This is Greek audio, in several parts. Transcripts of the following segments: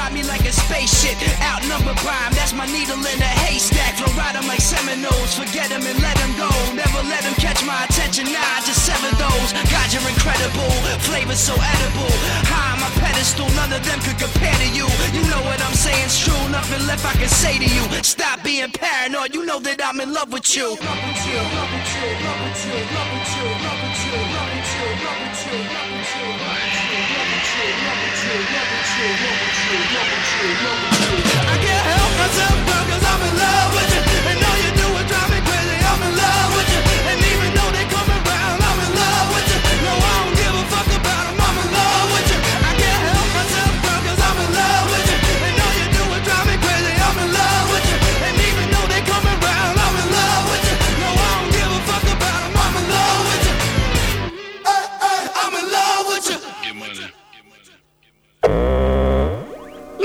ride me like a spaceship. Outnumber prime, that's my needle in a haystack. Flow ride them like Seminoles, forget them and let them go. Never let them catch my attention, nah, just sever those. God, you're incredible, flavor so edible. High on my pedestal, none of them could compare to you. You know what I'm saying, it's true, nothing left I can say to you. Stop being paranoid, you know that I'm in love with you. I can't help myself, girl, cause I'm in love with you.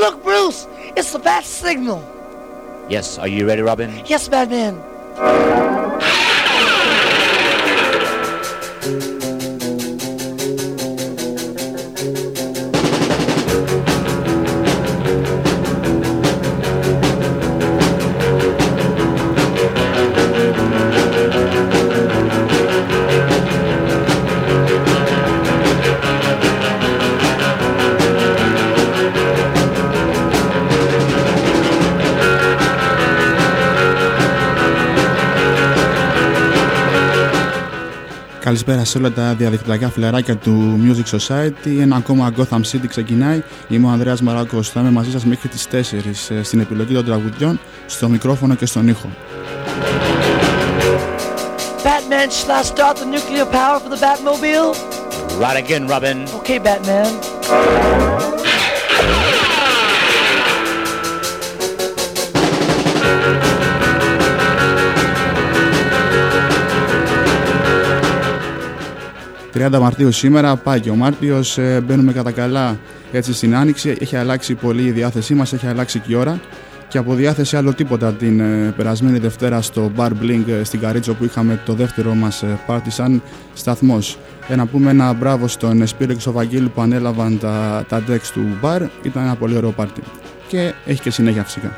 Look, Bruce, it's the bat signal. Yes, are you ready, Robin? Yes, Batman. Καλησπέρα σε όλα τα διαδικτυακά φιλαράκια του Music Society. Ένα ακόμα Gotham City ξεκινάει. Είμαι ο Ανδρέας Μαράκος. Θα είμαι μαζί σας μέχρι τις 4 ε, στην επιλογή των τραγουδιών, στο μικρόφωνο και στον ήχο. Batman, shall I start the nuclear power for the Batmobile? Right again, Robin. Okay, Batman. ...30 Μαρτίου σήμερα, πάει και ο Μάρτιος, ε, μπαίνουμε κατά καλά έτσι στην Άνοιξη, έχει αλλάξει πολύ η διάθεσή μας, έχει αλλάξει και η ώρα και από διάθεση άλλο τίποτα την ε, περασμένη Δευτέρα στο Bar Blink ε, στην Καρίτσο που είχαμε το δεύτερο μας ε, πάρτι σαν σταθμός. Ε, να πούμε ένα μπράβο στον Σπύρο και στο Βαγγέλη που ανέλαβαν τα, τα decks του Bar, ήταν ένα πολύ ωραίο πάρτι και έχει και συνέχεια φυσικά.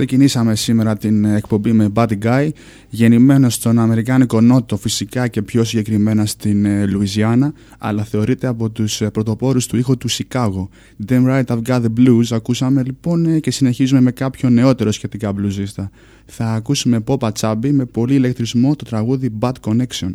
Ξεκινήσαμε σήμερα την εκπομπή με Buddy Guy, γεννημένο στον Αμερικάνικο Νότο φυσικά και πιο συγκεκριμένα στην ε, Λουιζιάννα, αλλά θεωρείται από τους ε, πρωτοπόρους του ήχου του Σικάγο. Damn right I've got the blues, ακούσαμε λοιπόν ε, και συνεχίζουμε με κάποιο νεότερο σχετικά μπλουζίστα. Θα ακούσουμε Popa Chubby με πολύ ηλεκτρισμό το τραγούδι Bad Connection.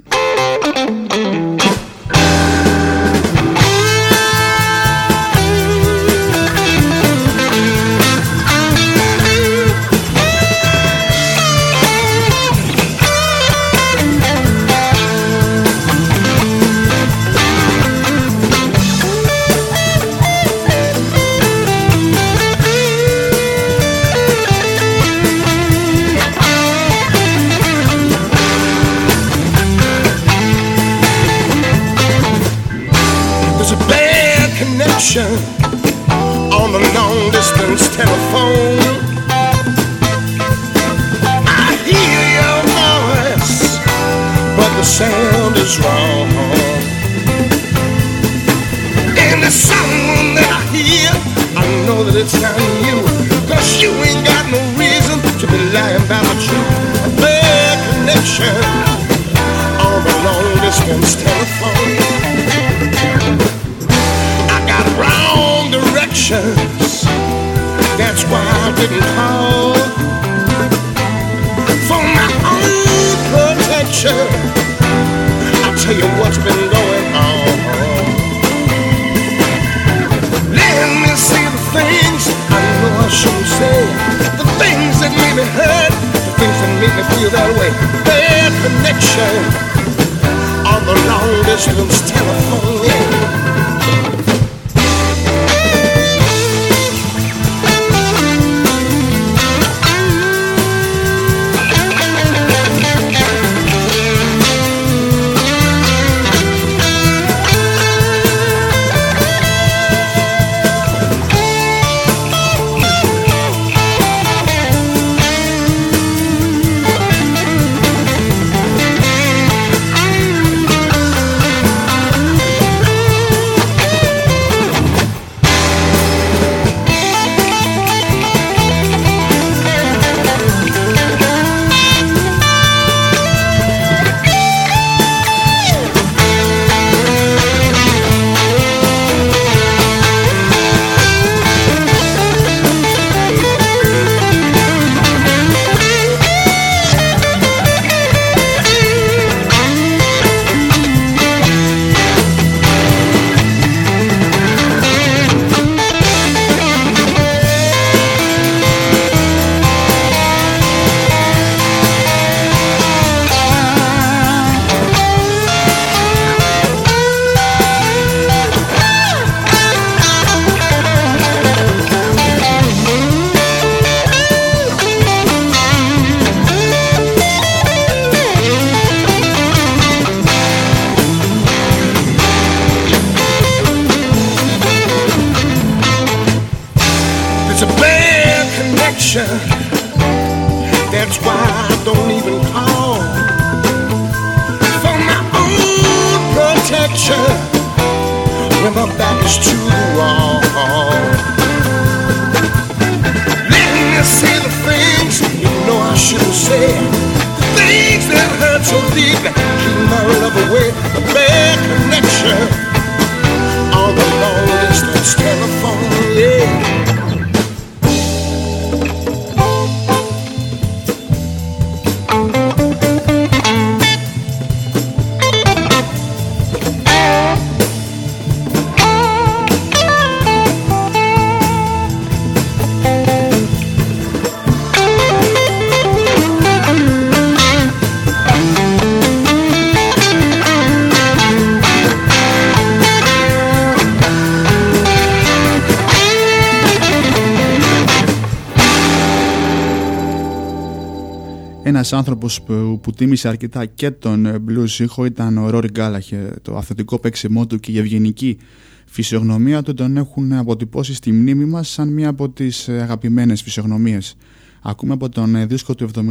Ένας άνθρωπος που, που τίμησε αρκετά και τον ε, blues ήχο ήταν ο Ρόρι Γκάλαχε. Το αυθεντικό παίξιμό του και η ευγενική φυσιογνωμία του τον έχουν αποτυπώσει στη μνήμη μας σαν μία από τις ε, αγαπημένες φυσιογνωμίες Ακούμε από τον ε, δίσκο του 71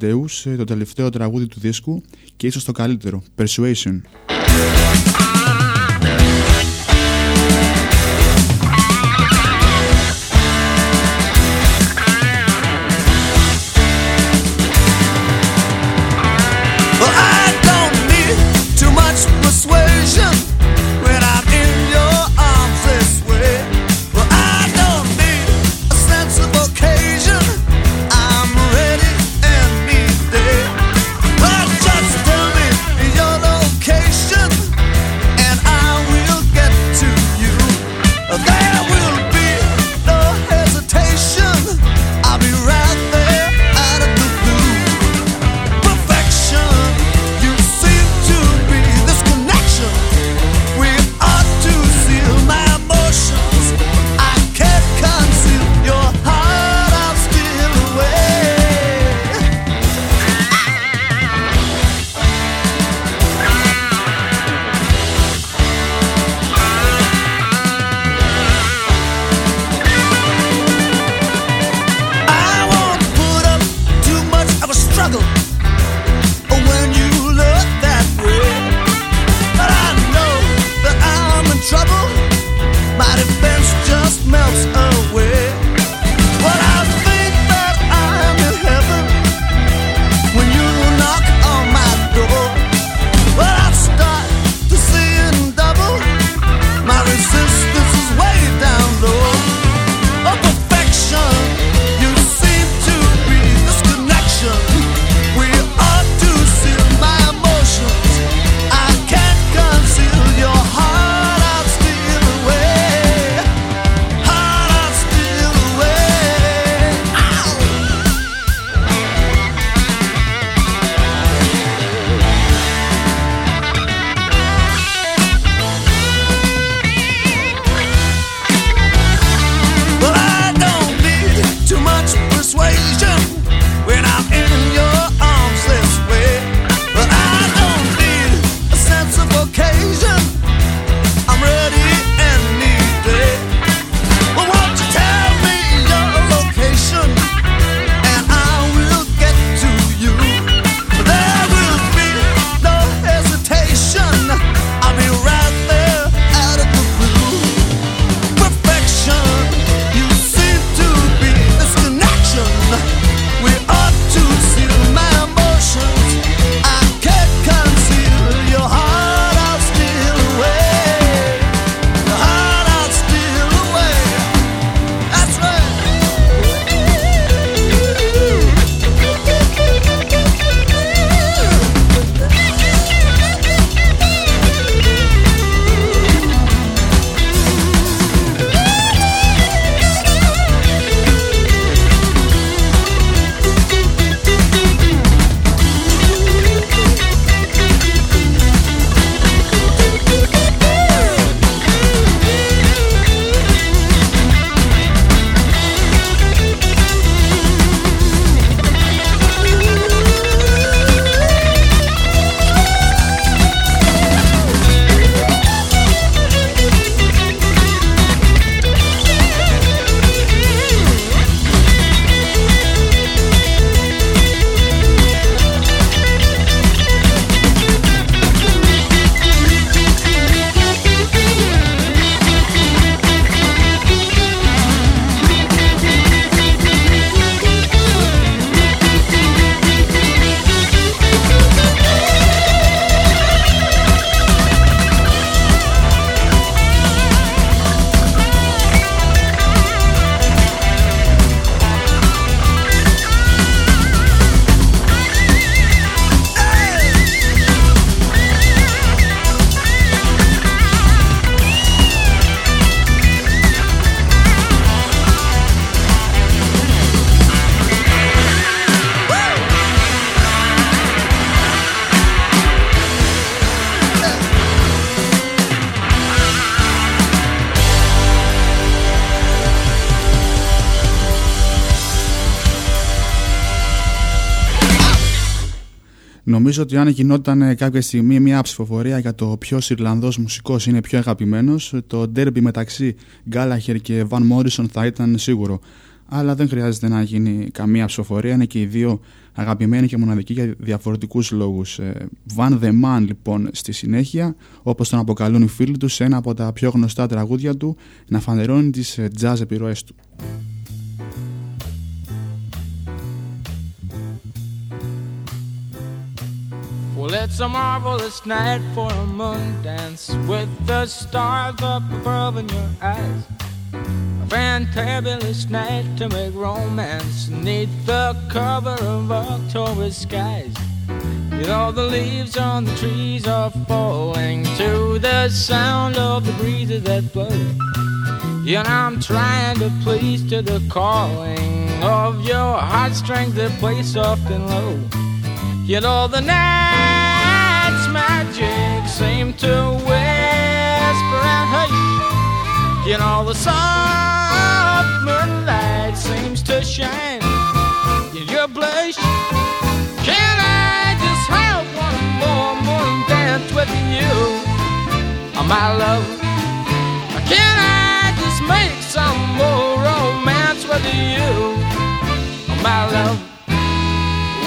Deus ε, το τελευταίο τραγούδι του δίσκου και ίσως το καλύτερο, Persuasion. Ότι αν γινόταν κάποια στιγμή μια ψηφοφορία για το ποιος Ιρλανδός μουσικός είναι πιο αγαπημένος, το ντέρμπι μεταξύ Γκάλαχερ και Βαν Μόρισον θα ήταν σίγουρο. αλλά δεν χρειάζεται να γίνει καμία ψηφοφορία. Είναι και οι δύο αγαπημένοι και μοναδικοί για διαφορετικούς λόγους. Ε, Van the Man λοιπόν στη συνέχεια, όπως τον αποκαλούν οι φίλοι τους, σε ένα από τα πιο γνωστά τραγούδια του, να φανερώνει τις ε, jazz επιρροές του. Well, it's a marvelous night for a moon dance with the stars up above in your eyes. A fantabulous night to make romance neath the cover of October skies. You know the leaves on the trees are falling to the sound of the breezes that blow. You know I'm trying to please to the calling of your heartstrings that play soft and low. You know the night's seem to whisper and hush. You know the soft moonlight seems to shine in your blush. Can I just have one more morning dance with you, oh, my love? Can I just make some more romance with you, oh, my love?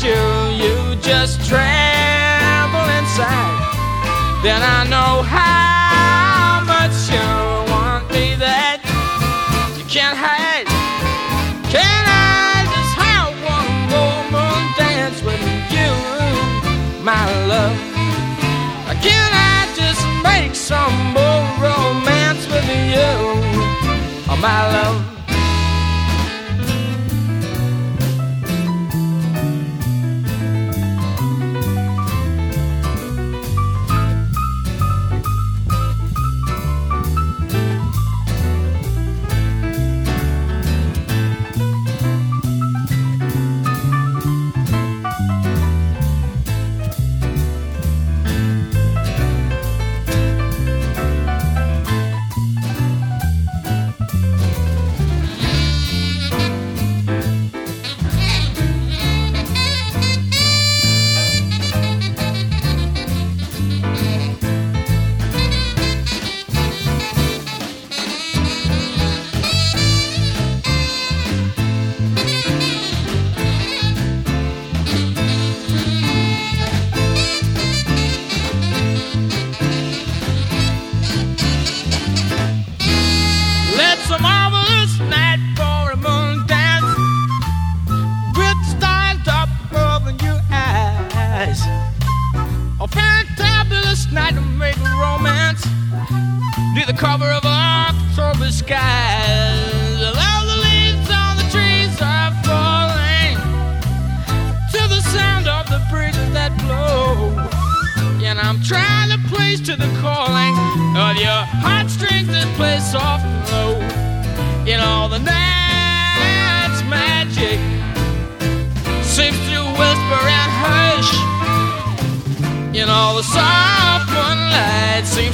Touch you, just tremble inside. Then I know how much you want me that you can't hide. Can I just have one more moon dance with you, my love? Can I just make some more romance with you, oh, my love?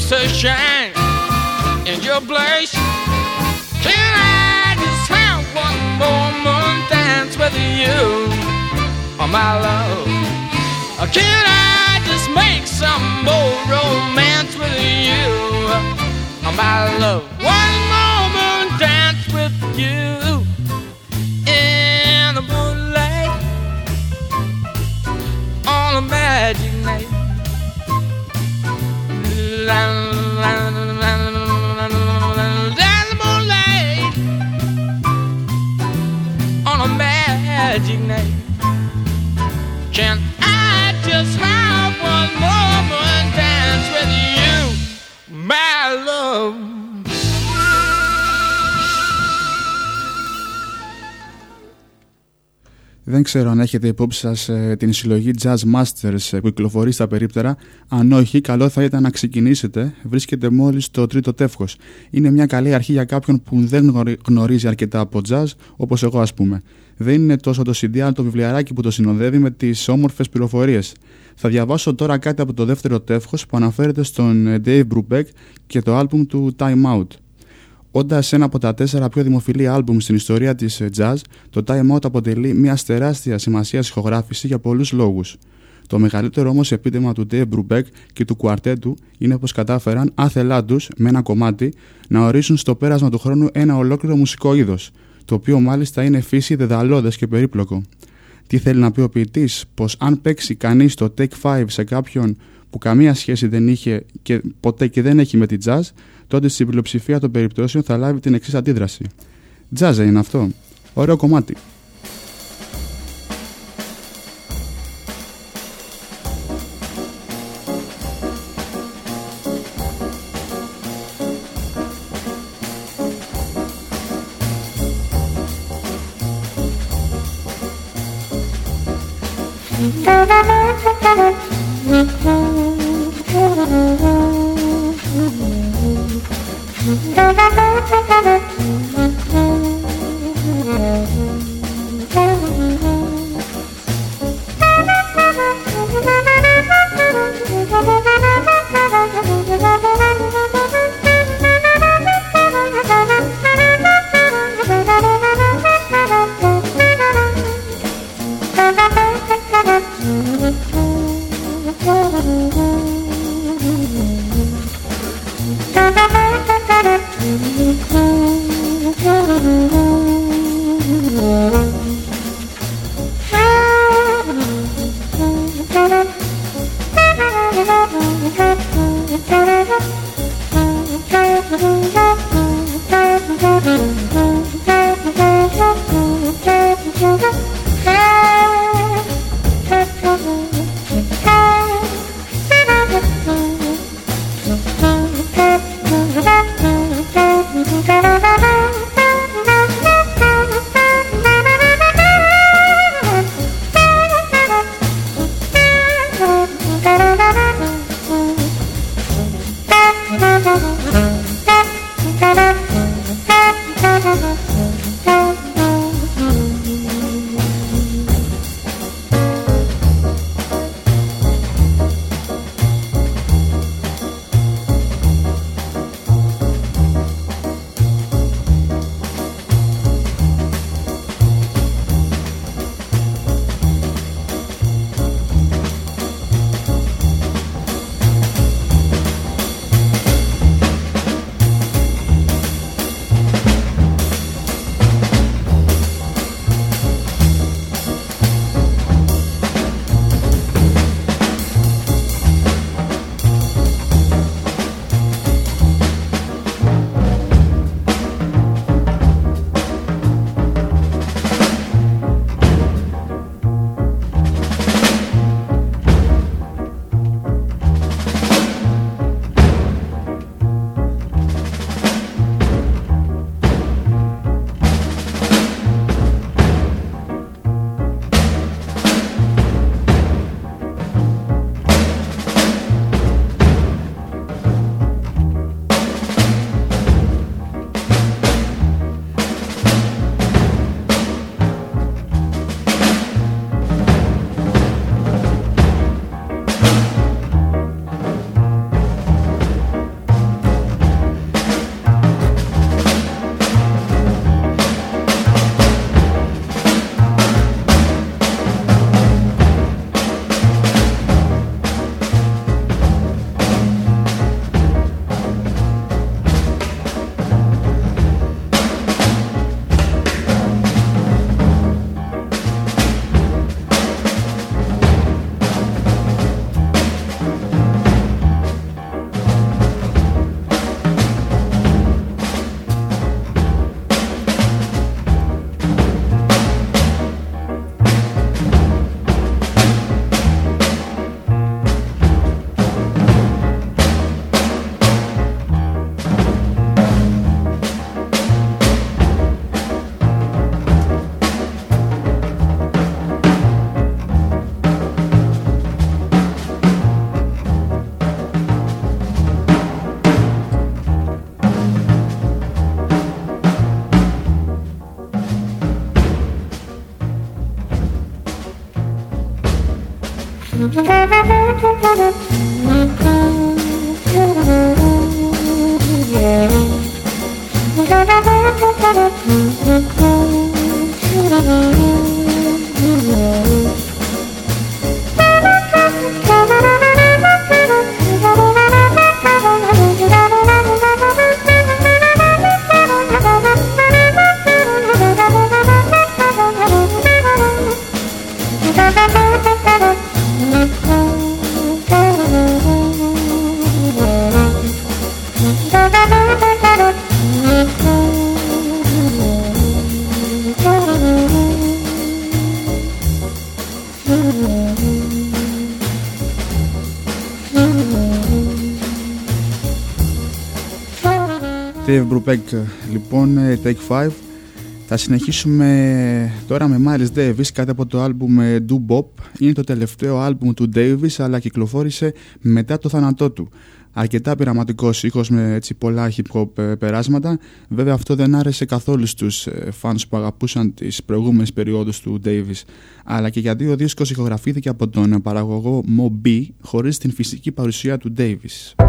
To shine in your blush. Can I just have one more moon dance with you, oh my love? Can I just make some more romance with you, oh my love? One more moon dance with you Δεν ξέρω αν έχετε υπόψη σας ε, την συλλογή Jazz Masters ε, που κυκλοφορεί στα περίπτερα. Αν όχι, καλό θα ήταν να ξεκινήσετε. Βρίσκεται μόλις στο τρίτο τεύχος. Είναι μια καλή αρχή για κάποιον που δεν γνωρίζει αρκετά από jazz, όπως εγώ ας πούμε. Δεν είναι τόσο το CD, αλλά το βιβλιαράκι που το συνοδεύει με τις όμορφες πληροφορίες. Θα διαβάσω τώρα κάτι από το δεύτερο τεύχος που αναφέρεται στον ε, Dave Brubeck και το άλμπουμ του Time Out. Όντα ένα από τα τέσσερα πιο δημοφιλή άλμπουμ στην ιστορία της ε, jazz, το Time Out αποτελεί μια τεράστια σημασία ηχογράφηση για πολλούς λόγους. Το μεγαλύτερο όμως επίτευγμα του Dave Brubeck και του κουαρτέτου είναι πως κατάφεραν άθελά του με ένα κομμάτι να ορίσουν στο πέρασμα του χρόνου ένα ολόκληρο μουσικό είδος, το οποίο μάλιστα είναι φύση δεδαλώδες και περίπλοκο. Τι θέλει να πει ο ποιητής, πως αν παίξει κανείς το Take 5 σε κάποιον που καμία σχέση δεν είχε και ποτέ και δεν έχει με την jazz, τότε στην πλειοψηφία των περιπτώσεων θα λάβει την εξής αντίδραση. Jazz είναι αυτό. Ωραίο κομμάτι. Thank you. Brubeck, λοιπόν, ε, Take 5. Θα συνεχίσουμε τώρα με Miles Davis, κάτι από το άλμπουμ ε, Do Bop. Είναι το τελευταίο άλμπουμ του Davis, αλλά κυκλοφόρησε μετά το θάνατό του. Αρκετά πειραματικός ήχος με έτσι πολλά hip hop ε, περάσματα. Βέβαια, αυτό δεν άρεσε καθόλου στους fans που αγαπούσαν τις προηγούμενες περιόδους του Davis. Αλλά και για δύο δίσκους ηχογραφήθηκε από τον παραγωγό Mo B, χωρίς την φυσική παρουσία του Davis.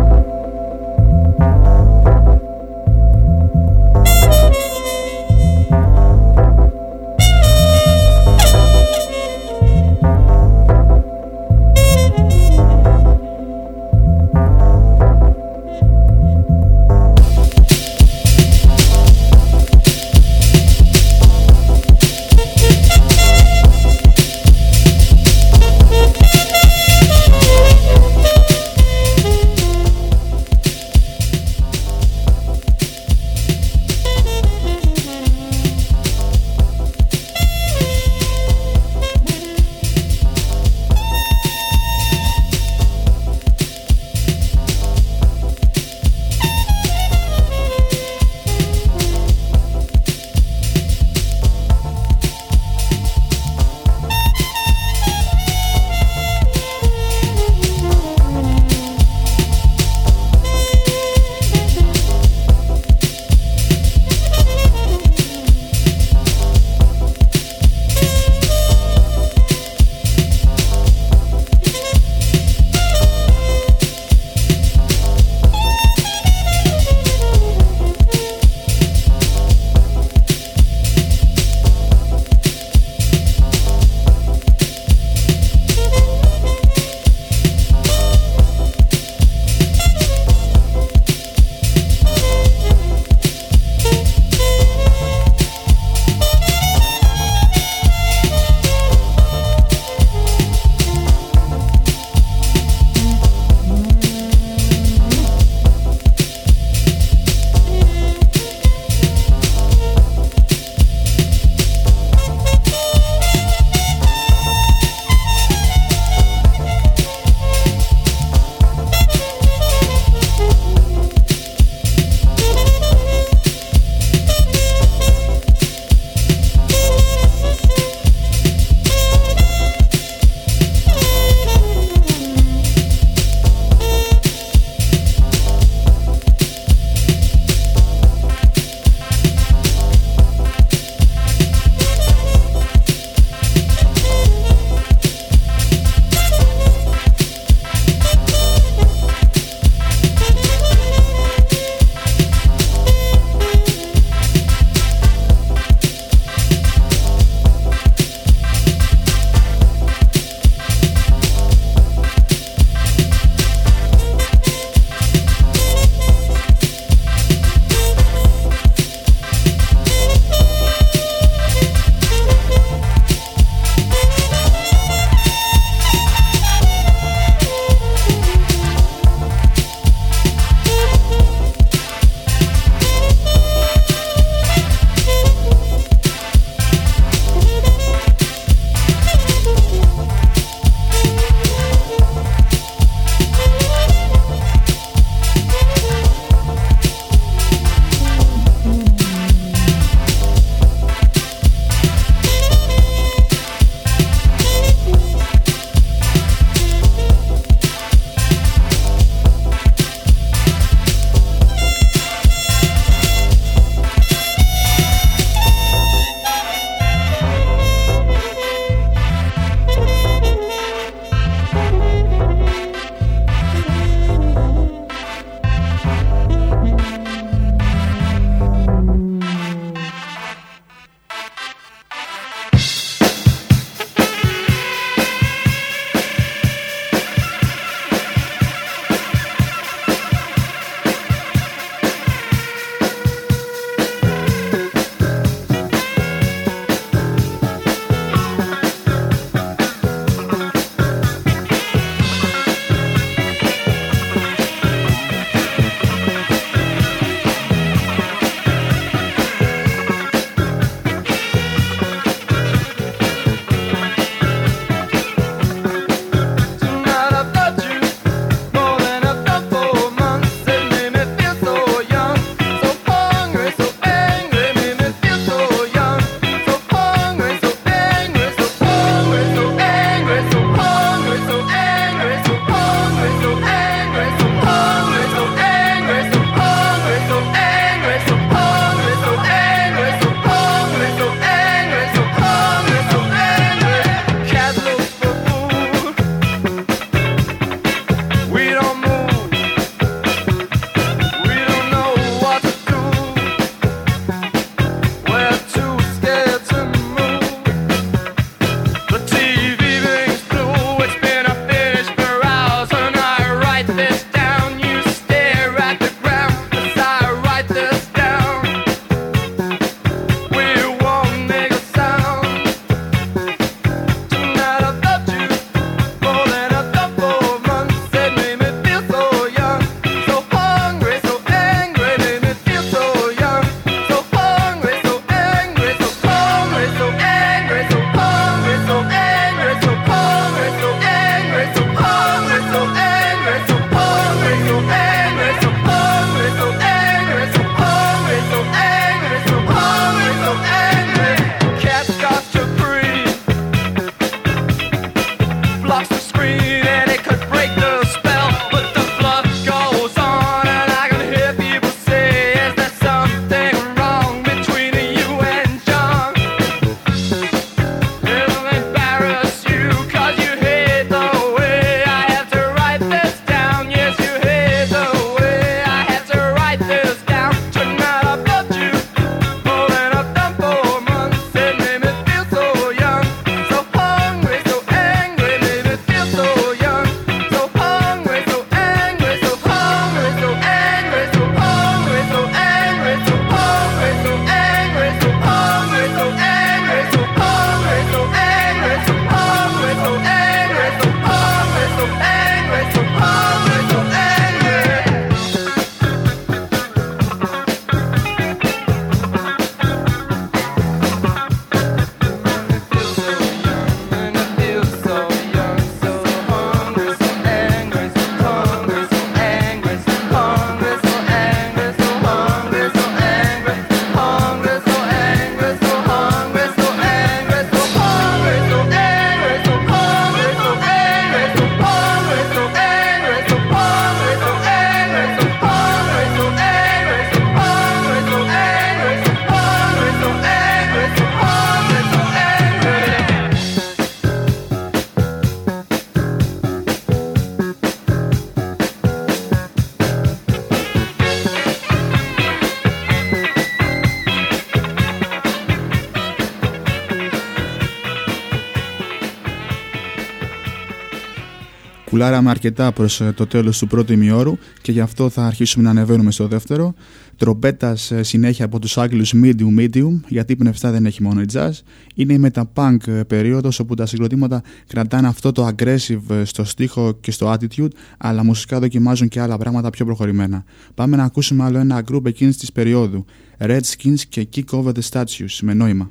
Κουλάραμε αρκετά προς ε, το τέλος του πρώτου ημιώρου και γι' αυτό θα αρχίσουμε να ανεβαίνουμε στο δεύτερο. Τρομπέτας ε, συνέχεια από τους Άγγλους Medium Medium, γιατί πνευστά δεν έχει μόνο η jazz. Είναι η μεταπunk ε, περίοδος όπου τα συγκροτήματα κρατάνε αυτό το aggressive στο στίχο και στο attitude, αλλά μουσικά δοκιμάζουν και άλλα πράγματα πιο προχωρημένα. Πάμε να ακούσουμε άλλο ένα group εκείνης της περίοδου. Redskins και Kick Over the Statues, με νόημα.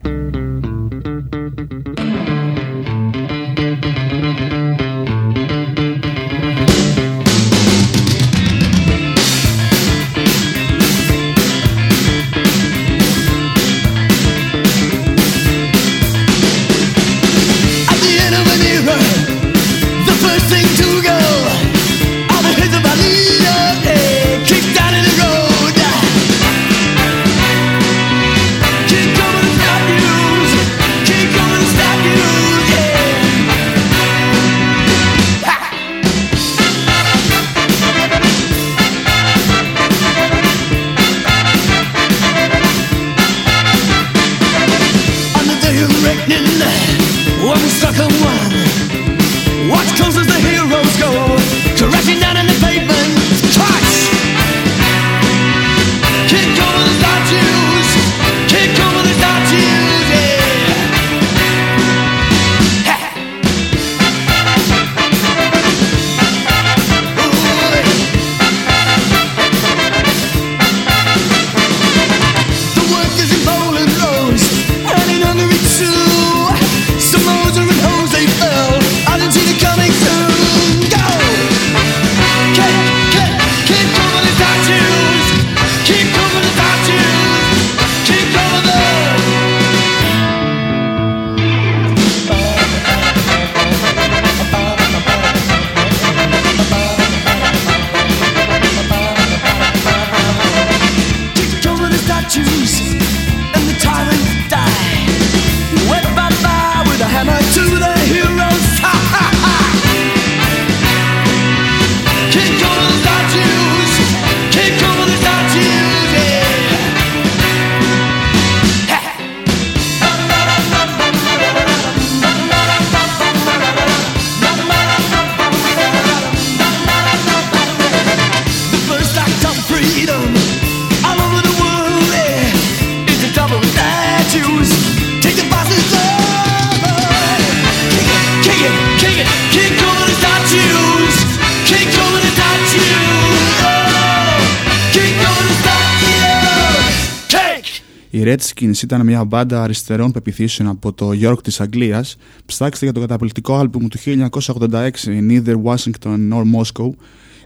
Redskins ήταν μια μπάντα αριστερών πεπιθήσεων από το York της Αγγλίας. Ψάξτε για το καταπληκτικό άλμπουμ του 1986 Neither Washington nor Moscow.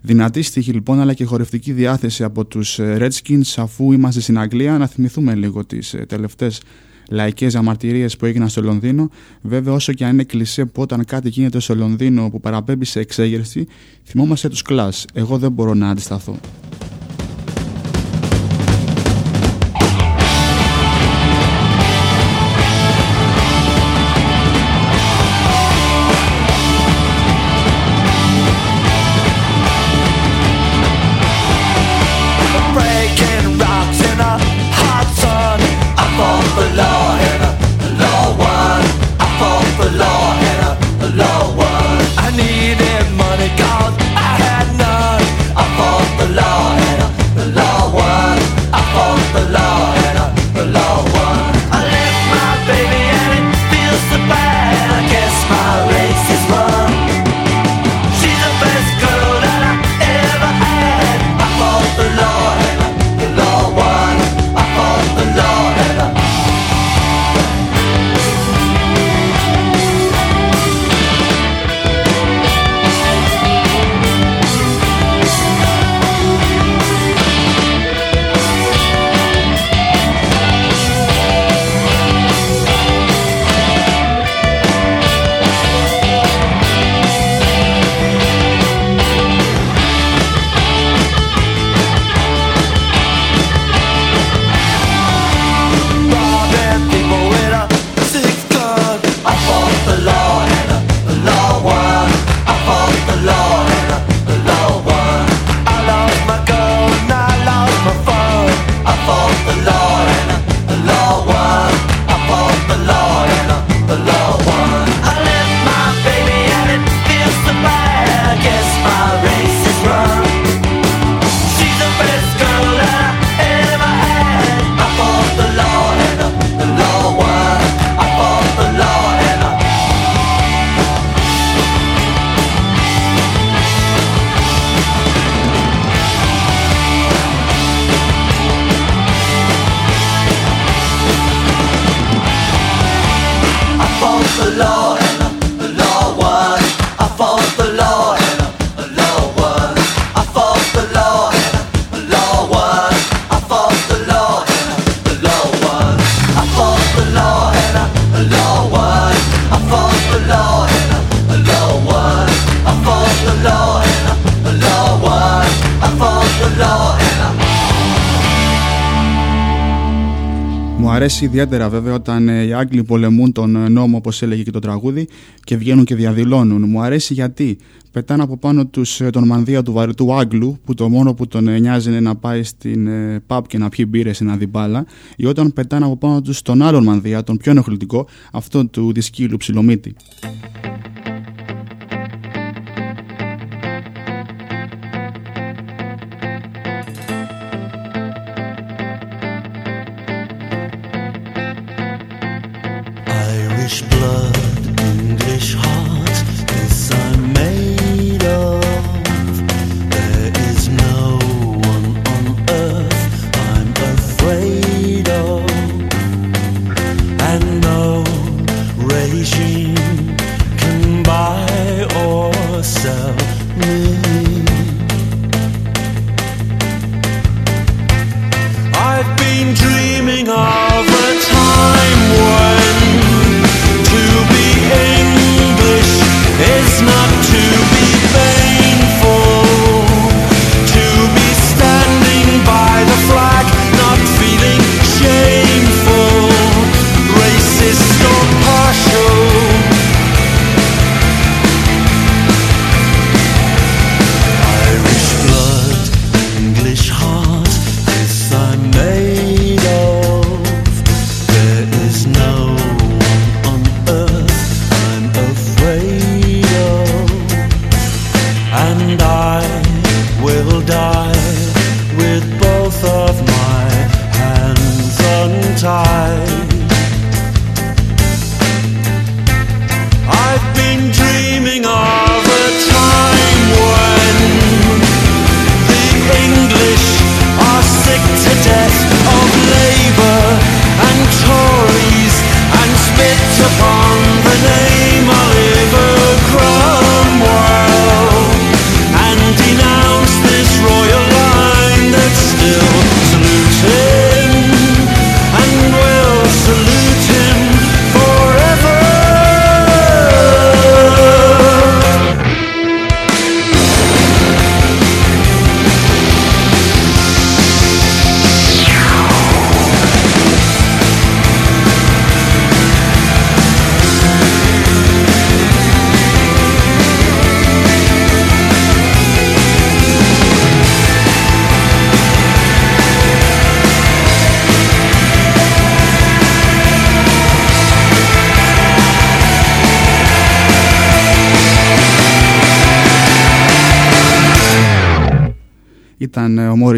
Δυνατή στίχη λοιπόν αλλά και χορευτική διάθεση από τους Redskins αφού είμαστε στην Αγγλία να θυμηθούμε λίγο τις ε, τελευταίες λαϊκές αμαρτυρίες που έγιναν στο Λονδίνο. Βέβαια όσο και αν είναι κλεισέ που όταν κάτι γίνεται στο Λονδίνο που παραπέμπει σε εξέγερση θυμόμαστε τους κλάς. Εγώ δεν μπορώ να αντισταθώ. Αρέσει ιδιαίτερα βέβαια όταν ε, οι Άγγλοι πολεμούν τον ε, νόμο όπως έλεγε και το τραγούδι και βγαίνουν και διαδηλώνουν. Μου αρέσει γιατί πετάνε από πάνω τους τον μανδύα του βαρετού Άγγλου που το μόνο που τον νοιάζει είναι να πάει στην pub και να πιει μπύρες ή να δει μπάλα ή όταν πετάνε από πάνω τους τον άλλον μανδύα, τον πιο ενοχλητικό, αυτόν του δισκύλου ψιλομίτη.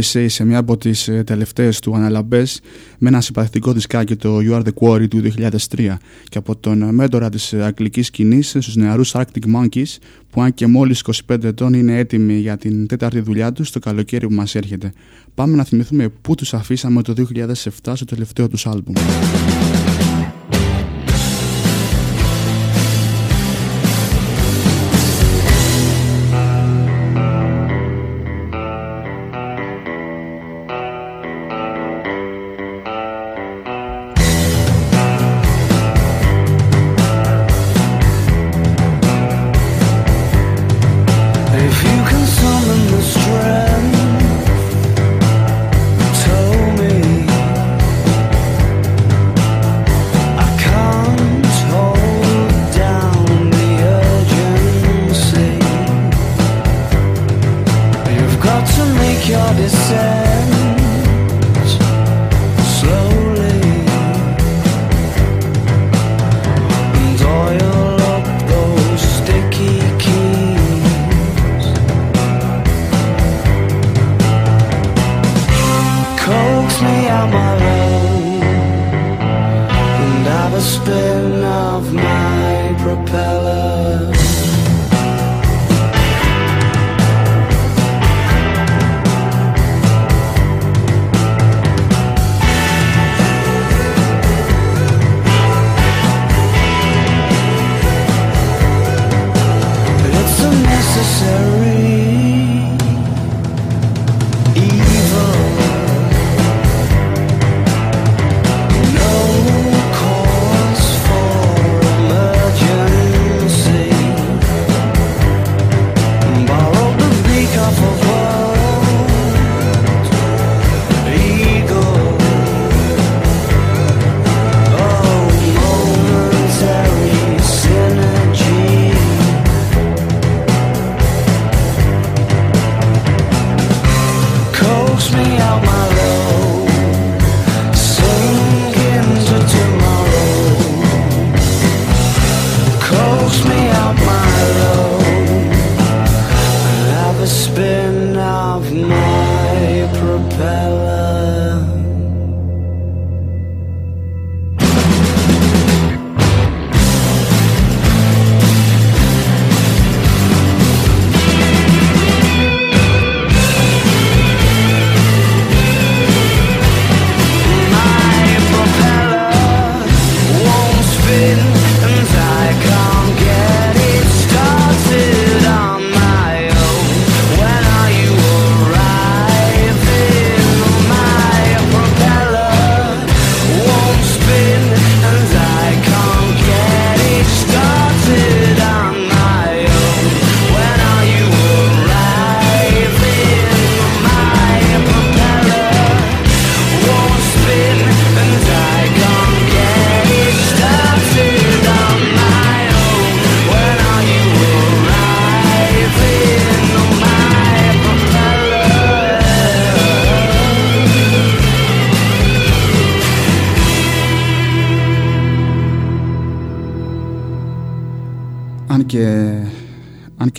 Morrissey σε μια από τις ε, τελευταίες του αναλαμπές με ένα συμπαθητικό δισκάκι το You Are The Quarry του 2003 και από τον μέντορα της αγγλικής σκηνής στους νεαρούς Arctic Monkeys που αν και μόλις 25 ετών είναι έτοιμοι για την τέταρτη δουλειά τους το καλοκαίρι που μας έρχεται. Πάμε να θυμηθούμε πού τους αφήσαμε το 2007 στο τελευταίο τους άλμπουμ.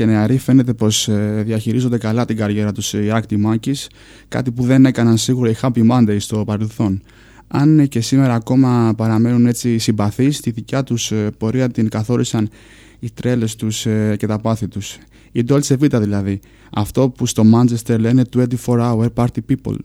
Και νεαροί φαίνεται πως ε, διαχειρίζονται καλά την καριέρα τους οι Arctic Monkeys, κάτι που δεν έκαναν σίγουρα οι Happy Mondays στο παρελθόν. Αν και σήμερα ακόμα παραμένουν έτσι συμπαθείς, τη δικιά τους ε, πορεία την καθόρισαν οι τρέλες τους ε, και τα πάθη τους. Η Dolce Vita δηλαδή, αυτό που στο Manchester λένε 24 hour party people.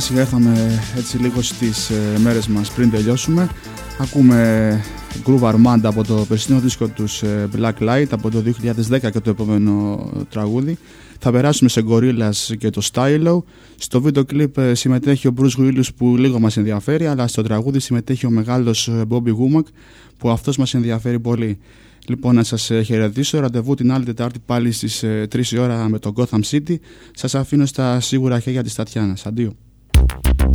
Σιγά σιγά ήρθαμε έτσι λίγο στις ε, μέρες μας πριν τελειώσουμε. Ακούμε Groove Armand από το περσινό δίσκο τους ε, Black Light από το 2010 και το επόμενο τραγούδι. Θα περάσουμε σε Gorillaz και το Stylo. Στο βίντεο κλιπ ε, συμμετέχει ο Bruce Willis που λίγο μας ενδιαφέρει, αλλά στο τραγούδι συμμετέχει ο μεγάλος Bobby Womack που αυτός μας ενδιαφέρει πολύ. Λοιπόν, να σας χαιρετήσω. Ραντεβού την άλλη Τετάρτη πάλι στις 3 ώρα με το Gotham City. Σας αφήνω στα σίγουρα χέρια της Τατιάνας. Αντίο. Thank you.